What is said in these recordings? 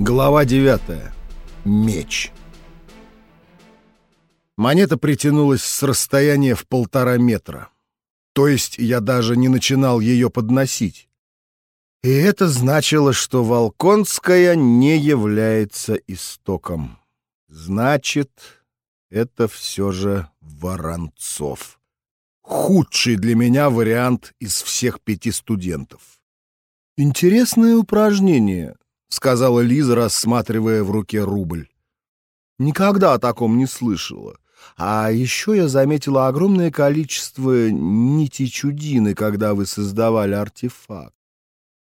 Глава 9. Меч. Монета притянулась с расстояния в полтора метра. То есть я даже не начинал ее подносить. И это значило, что Волконская не является истоком. Значит, это все же Воронцов. Худший для меня вариант из всех пяти студентов. Интересное упражнение, — сказала Лиза, рассматривая в руке рубль. «Никогда о таком не слышала. А еще я заметила огромное количество нитей чудины, когда вы создавали артефакт.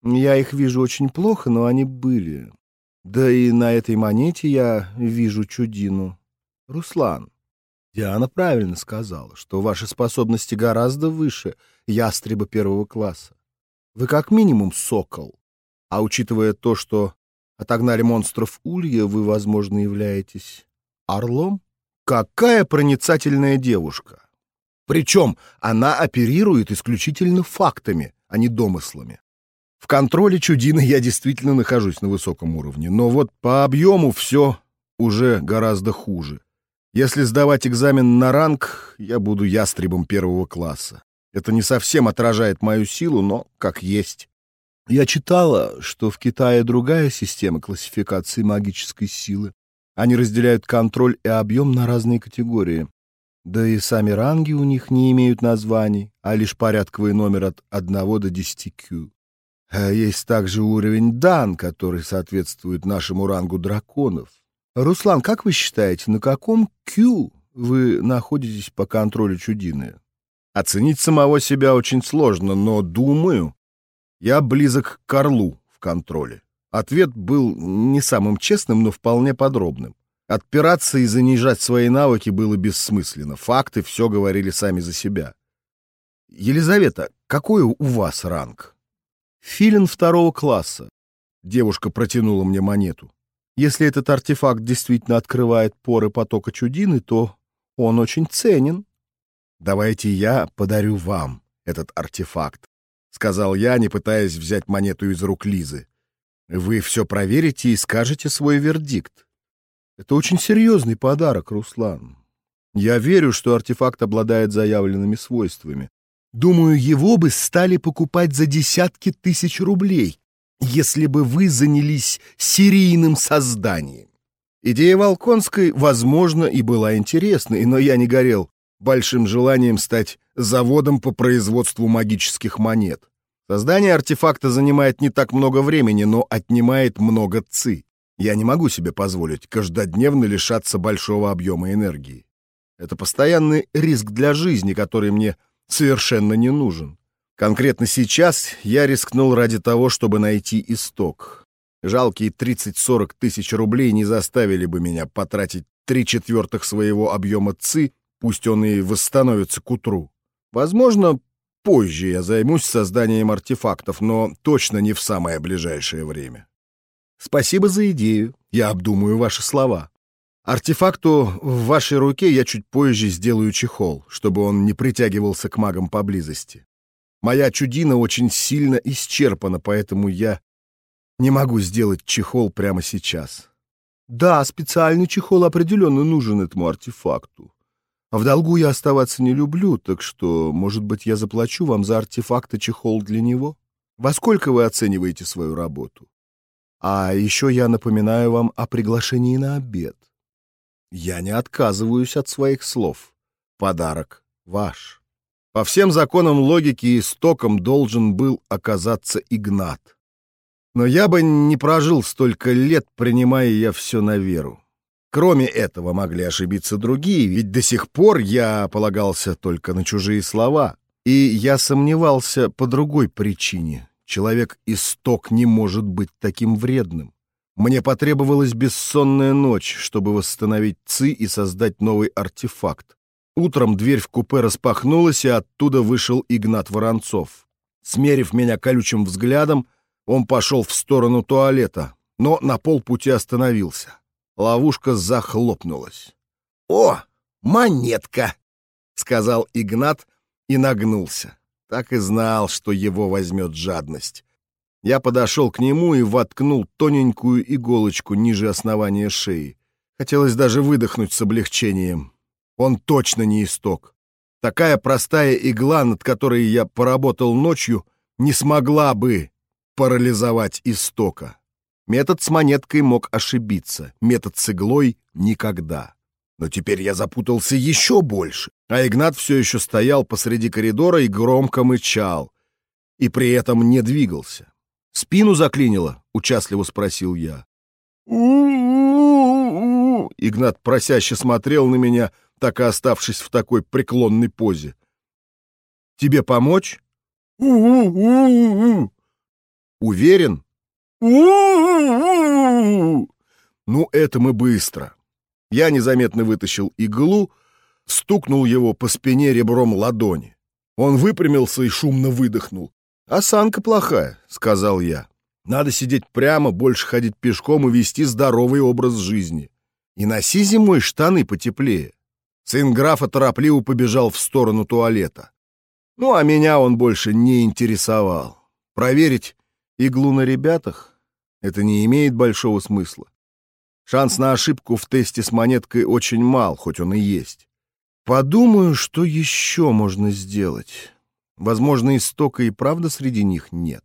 Я их вижу очень плохо, но они были. Да и на этой монете я вижу чудину. Руслан, Диана правильно сказала, что ваши способности гораздо выше ястреба первого класса. Вы как минимум сокол. А учитывая то, что отогнали монстров Улья, вы, возможно, являетесь орлом? Какая проницательная девушка! Причем она оперирует исключительно фактами, а не домыслами. В контроле чудины я действительно нахожусь на высоком уровне, но вот по объему все уже гораздо хуже. Если сдавать экзамен на ранг, я буду ястребом первого класса. Это не совсем отражает мою силу, но как есть. Я читала, что в Китае другая система классификации магической силы. Они разделяют контроль и объем на разные категории. Да и сами ранги у них не имеют названий, а лишь порядковый номер от 1 до 10 Q. А есть также уровень Дан, который соответствует нашему рангу драконов. Руслан, как вы считаете, на каком Q вы находитесь по контролю чудины? Оценить самого себя очень сложно, но думаю, я близок к Орлу в контроле. Ответ был не самым честным, но вполне подробным. Отпираться и занижать свои навыки было бессмысленно. Факты все говорили сами за себя. «Елизавета, какой у вас ранг?» «Филин второго класса». Девушка протянула мне монету. «Если этот артефакт действительно открывает поры потока чудины, то он очень ценен». «Давайте я подарю вам этот артефакт», — сказал я, не пытаясь взять монету из рук Лизы. «Вы все проверите и скажете свой вердикт. Это очень серьезный подарок, Руслан. Я верю, что артефакт обладает заявленными свойствами. Думаю, его бы стали покупать за десятки тысяч рублей, если бы вы занялись серийным созданием. Идея Волконской, возможно, и была интересной, но я не горел большим желанием стать заводом по производству магических монет. Создание артефакта занимает не так много времени, но отнимает много ци. Я не могу себе позволить каждодневно лишаться большого объема энергии. Это постоянный риск для жизни, который мне совершенно не нужен. Конкретно сейчас я рискнул ради того, чтобы найти исток. Жалкие 30-40 тысяч рублей не заставили бы меня потратить три четвертых своего объема ЦИ, пусть он и восстановится к утру. Возможно, позже я займусь созданием артефактов, но точно не в самое ближайшее время. Спасибо за идею. Я обдумаю ваши слова. Артефакту в вашей руке я чуть позже сделаю чехол, чтобы он не притягивался к магам поблизости. Моя чудина очень сильно исчерпана, поэтому я не могу сделать чехол прямо сейчас. Да, специальный чехол определенно нужен этому артефакту. А в долгу я оставаться не люблю, так что, может быть, я заплачу вам за артефакт и чехол для него? Во сколько вы оцениваете свою работу? А еще я напоминаю вам о приглашении на обед. Я не отказываюсь от своих слов. Подарок ваш. По всем законам логики истоком должен был оказаться Игнат. Но я бы не прожил столько лет, принимая я все на веру. Кроме этого могли ошибиться другие, ведь до сих пор я полагался только на чужие слова. И я сомневался по другой причине. Человек-исток не может быть таким вредным. Мне потребовалась бессонная ночь, чтобы восстановить ЦИ и создать новый артефакт. Утром дверь в купе распахнулась, и оттуда вышел Игнат Воронцов. Смерив меня колючим взглядом, он пошел в сторону туалета, но на полпути остановился. Ловушка захлопнулась. «О, монетка!» — сказал Игнат и нагнулся. Так и знал, что его возьмет жадность. Я подошел к нему и воткнул тоненькую иголочку ниже основания шеи. Хотелось даже выдохнуть с облегчением. Он точно не исток. Такая простая игла, над которой я поработал ночью, не смогла бы парализовать истока. Метод с монеткой мог ошибиться, метод с иглой — никогда. Но теперь я запутался еще больше, а Игнат все еще стоял посреди коридора и громко мычал, и при этом не двигался. «Спину заклинило?» — участливо спросил я. у Игнат просяще смотрел на меня, так и оставшись в такой преклонной позе. «Тебе помочь?» «Уверен?» «Ну, это мы быстро». Я незаметно вытащил иглу, стукнул его по спине ребром ладони. Он выпрямился и шумно выдохнул. «Осанка плохая», — сказал я. «Надо сидеть прямо, больше ходить пешком и вести здоровый образ жизни. И носи зимой штаны потеплее». Сын графа торопливо побежал в сторону туалета. Ну, а меня он больше не интересовал. Проверить иглу на ребятах — это не имеет большого смысла. Шанс на ошибку в тесте с монеткой очень мал, хоть он и есть. Подумаю, что еще можно сделать. Возможно, истока и правда среди них нет.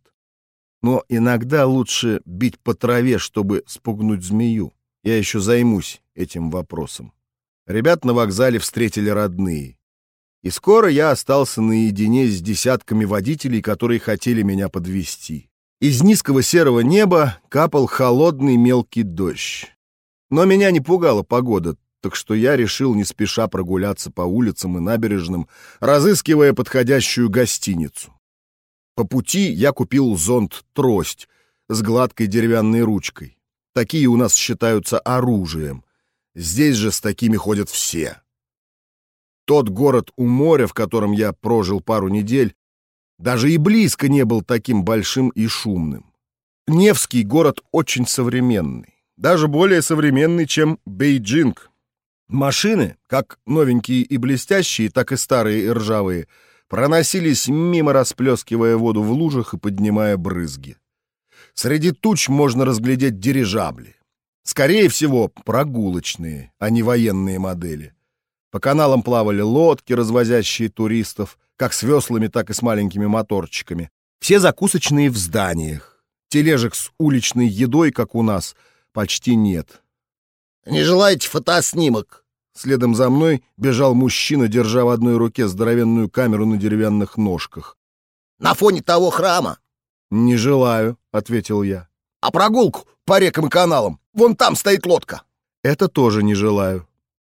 Но иногда лучше бить по траве, чтобы спугнуть змею. Я еще займусь этим вопросом. Ребят на вокзале встретили родные. И скоро я остался наедине с десятками водителей, которые хотели меня подвести. Из низкого серого неба капал холодный мелкий дождь. Но меня не пугала погода, так что я решил не спеша прогуляться по улицам и набережным, разыскивая подходящую гостиницу. По пути я купил зонт-трость с гладкой деревянной ручкой. Такие у нас считаются оружием. Здесь же с такими ходят все. Тот город у моря, в котором я прожил пару недель, даже и близко не был таким большим и шумным. Невский город очень современный, даже более современный, чем Бейджинг, Машины, как новенькие и блестящие, так и старые и ржавые, проносились мимо, расплескивая воду в лужах и поднимая брызги. Среди туч можно разглядеть дирижабли. Скорее всего, прогулочные, а не военные модели. По каналам плавали лодки, развозящие туристов, как с веслами, так и с маленькими моторчиками. Все закусочные в зданиях. Тележек с уличной едой, как у нас, почти нет. «Не желаете фотоснимок?» Следом за мной бежал мужчина, держа в одной руке здоровенную камеру на деревянных ножках. «На фоне того храма?» «Не желаю», — ответил я. «А прогулку по рекам и каналам? Вон там стоит лодка». «Это тоже не желаю».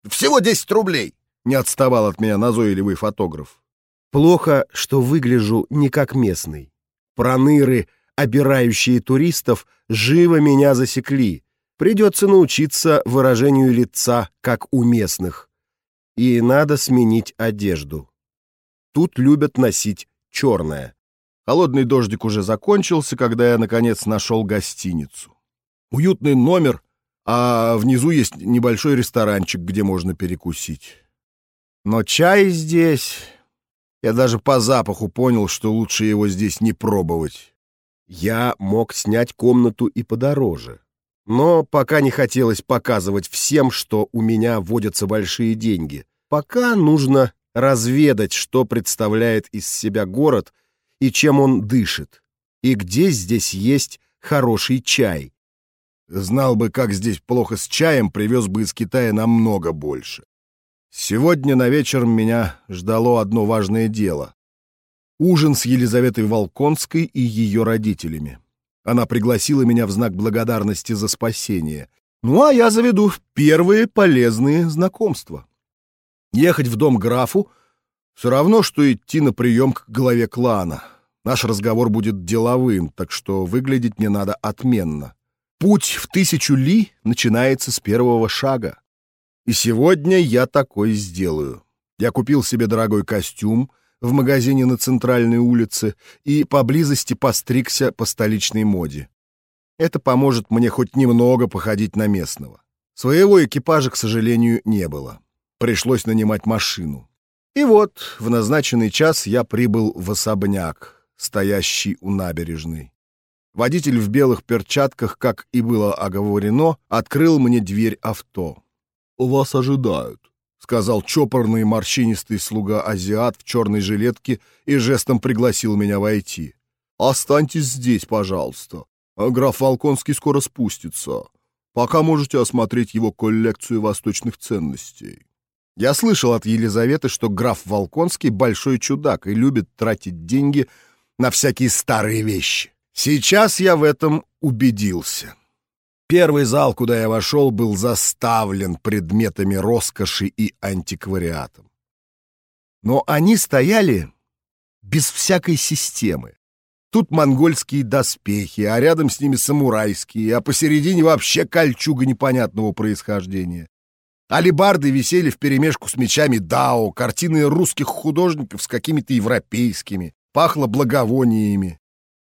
«Всего 10 рублей», — не отставал от меня назойливый фотограф. «Плохо, что выгляжу не как местный. Проныры, обирающие туристов, живо меня засекли, Придется научиться выражению лица, как у местных. И надо сменить одежду. Тут любят носить черное. Холодный дождик уже закончился, когда я, наконец, нашел гостиницу. Уютный номер, а внизу есть небольшой ресторанчик, где можно перекусить. Но чай здесь... Я даже по запаху понял, что лучше его здесь не пробовать. Я мог снять комнату и подороже. Но пока не хотелось показывать всем, что у меня водятся большие деньги. Пока нужно разведать, что представляет из себя город и чем он дышит, и где здесь есть хороший чай. Знал бы, как здесь плохо с чаем, привез бы из Китая намного больше. Сегодня на вечер меня ждало одно важное дело. Ужин с Елизаветой Волконской и ее родителями. Она пригласила меня в знак благодарности за спасение. Ну, а я заведу первые полезные знакомства. Ехать в дом графу все равно, что идти на прием к главе клана. Наш разговор будет деловым, так что выглядеть мне надо отменно. Путь в тысячу ли начинается с первого шага. И сегодня я такой сделаю. Я купил себе дорогой костюм — в магазине на центральной улице и поблизости постригся по столичной моде. Это поможет мне хоть немного походить на местного. Своего экипажа, к сожалению, не было. Пришлось нанимать машину. И вот в назначенный час я прибыл в особняк, стоящий у набережной. Водитель в белых перчатках, как и было оговорено, открыл мне дверь авто. «Вас ожидают», — сказал чопорный морщинистый слуга-азиат в черной жилетке и жестом пригласил меня войти. «Останьтесь здесь, пожалуйста. Граф Волконский скоро спустится. Пока можете осмотреть его коллекцию восточных ценностей». Я слышал от Елизаветы, что граф Волконский большой чудак и любит тратить деньги на всякие старые вещи. Сейчас я в этом убедился. Первый зал, куда я вошел, был заставлен предметами роскоши и антиквариатом. Но они стояли без всякой системы. Тут монгольские доспехи, а рядом с ними самурайские, а посередине вообще кольчуга непонятного происхождения. Алибарды висели вперемешку с мечами дао, картины русских художников с какими-то европейскими, пахло благовониями.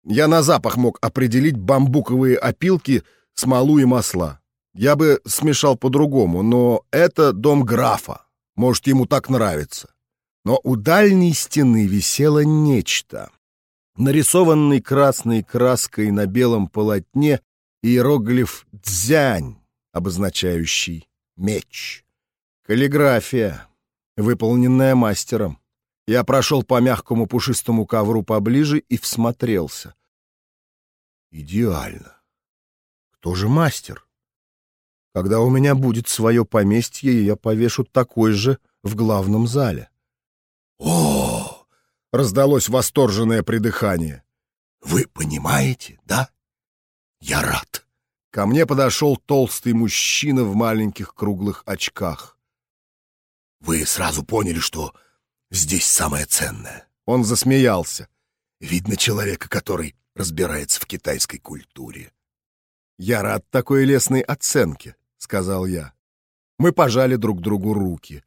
Я на запах мог определить бамбуковые опилки, смолу и масла. Я бы смешал по-другому, но это дом графа. Может, ему так нравится. Но у дальней стены висело нечто. Нарисованный красной краской на белом полотне иероглиф «дзянь», обозначающий меч. Каллиграфия, выполненная мастером. Я прошел по мягкому пушистому ковру поближе и всмотрелся. Идеально. Кто же мастер? Когда у меня будет свое поместье, я повешу такой же в главном зале. О! раздалось восторженное придыхание. Вы понимаете, да? Я рад. Ко мне подошел толстый мужчина в маленьких круглых очках. «Вы сразу поняли, что здесь самое ценное?» Он засмеялся. «Видно человека, который разбирается в китайской культуре». «Я рад такой лестной оценке», — сказал я. Мы пожали друг другу руки.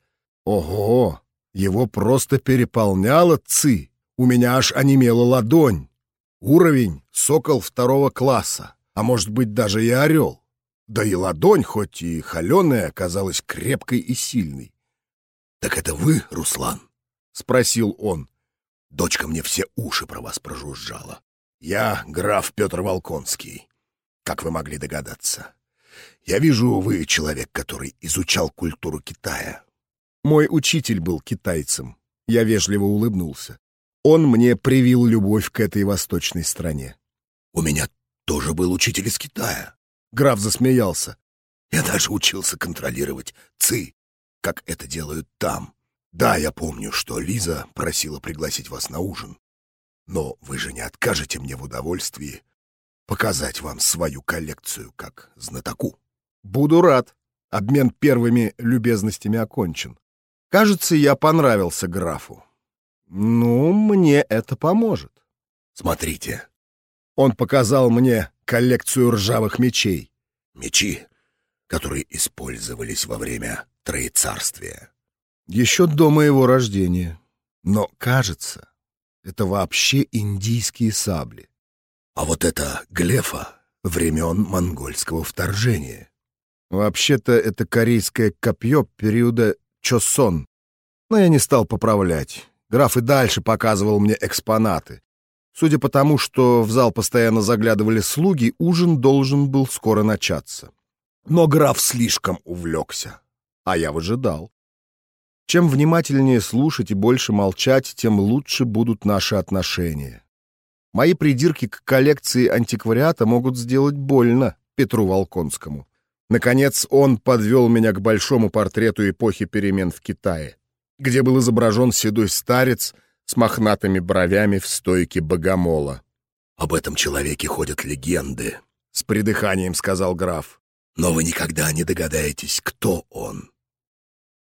Ого! Его просто переполняла ци. У меня аж онемела ладонь. Уровень — сокол второго класса а может быть даже и орел. Да и ладонь, хоть и холеная, оказалась крепкой и сильной. — Так это вы, Руслан? — спросил он. Дочка мне все уши про вас прожужжала. Я граф Петр Волконский, как вы могли догадаться. Я вижу, вы человек, который изучал культуру Китая. Мой учитель был китайцем. Я вежливо улыбнулся. Он мне привил любовь к этой восточной стране. У меня тоже был учитель из Китая. Граф засмеялся. Я даже учился контролировать ЦИ, как это делают там. Да, я помню, что Лиза просила пригласить вас на ужин. Но вы же не откажете мне в удовольствии показать вам свою коллекцию как знатоку. Буду рад. Обмен первыми любезностями окончен. Кажется, я понравился графу. Ну, мне это поможет. Смотрите, он показал мне коллекцию ржавых мечей. Мечи, которые использовались во время Троецарствия. Еще до моего рождения. Но, кажется, это вообще индийские сабли. А вот это глефа времен монгольского вторжения. Вообще-то это корейское копье периода Чосон. Но я не стал поправлять. Граф и дальше показывал мне экспонаты. Судя по тому, что в зал постоянно заглядывали слуги, ужин должен был скоро начаться. Но граф слишком увлекся, а я выжидал. Чем внимательнее слушать и больше молчать, тем лучше будут наши отношения. Мои придирки к коллекции антиквариата могут сделать больно Петру Волконскому. Наконец, он подвел меня к большому портрету эпохи перемен в Китае, где был изображен седой старец — с мохнатыми бровями в стойке богомола. «Об этом человеке ходят легенды», — с придыханием сказал граф. «Но вы никогда не догадаетесь, кто он».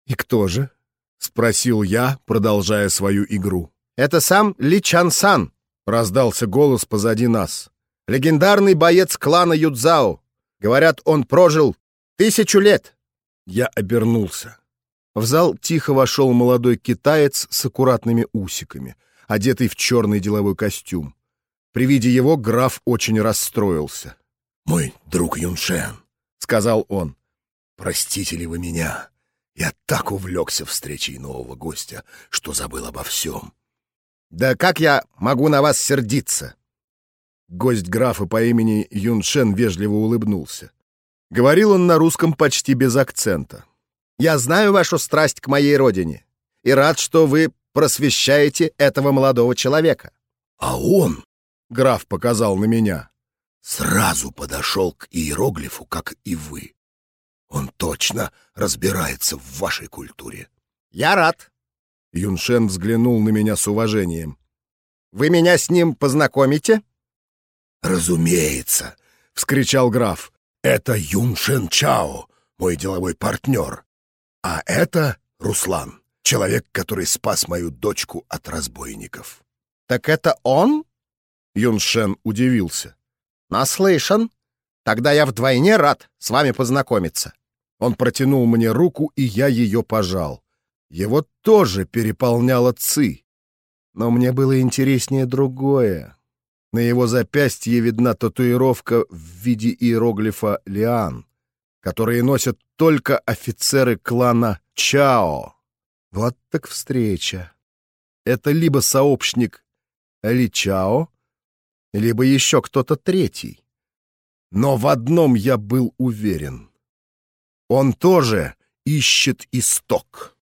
«И кто же?» — спросил я, продолжая свою игру. «Это сам Ли Чан Сан», — раздался голос позади нас. «Легендарный боец клана Юдзао. Говорят, он прожил тысячу лет». Я обернулся. В зал тихо вошел молодой китаец с аккуратными усиками, одетый в черный деловой костюм. При виде его граф очень расстроился. «Мой друг Юншен», — сказал он, — «простите ли вы меня? Я так увлекся встречей нового гостя, что забыл обо всем». «Да как я могу на вас сердиться?» Гость графа по имени Юншен вежливо улыбнулся. Говорил он на русском почти без акцента. «Я знаю вашу страсть к моей родине и рад, что вы просвещаете этого молодого человека». А он, — граф показал на меня, сразу подошел к иероглифу, как и вы. Он точно разбирается в вашей культуре. «Я рад». Юншен взглянул на меня с уважением. «Вы меня с ним познакомите?» «Разумеется», — вскричал граф. «Это Юншен Чао, мой деловой партнер. А это Руслан, человек, который спас мою дочку от разбойников». «Так это он?» Юншен удивился. «Наслышан. Тогда я вдвойне рад с вами познакомиться». Он протянул мне руку, и я ее пожал. Его тоже переполняла ци. Но мне было интереснее другое. На его запястье видна татуировка в виде иероглифа «Лиан», которые носят только офицеры клана Чао. Вот так встреча. Это либо сообщник Ли Чао, либо еще кто-то третий. Но в одном я был уверен. Он тоже ищет исток.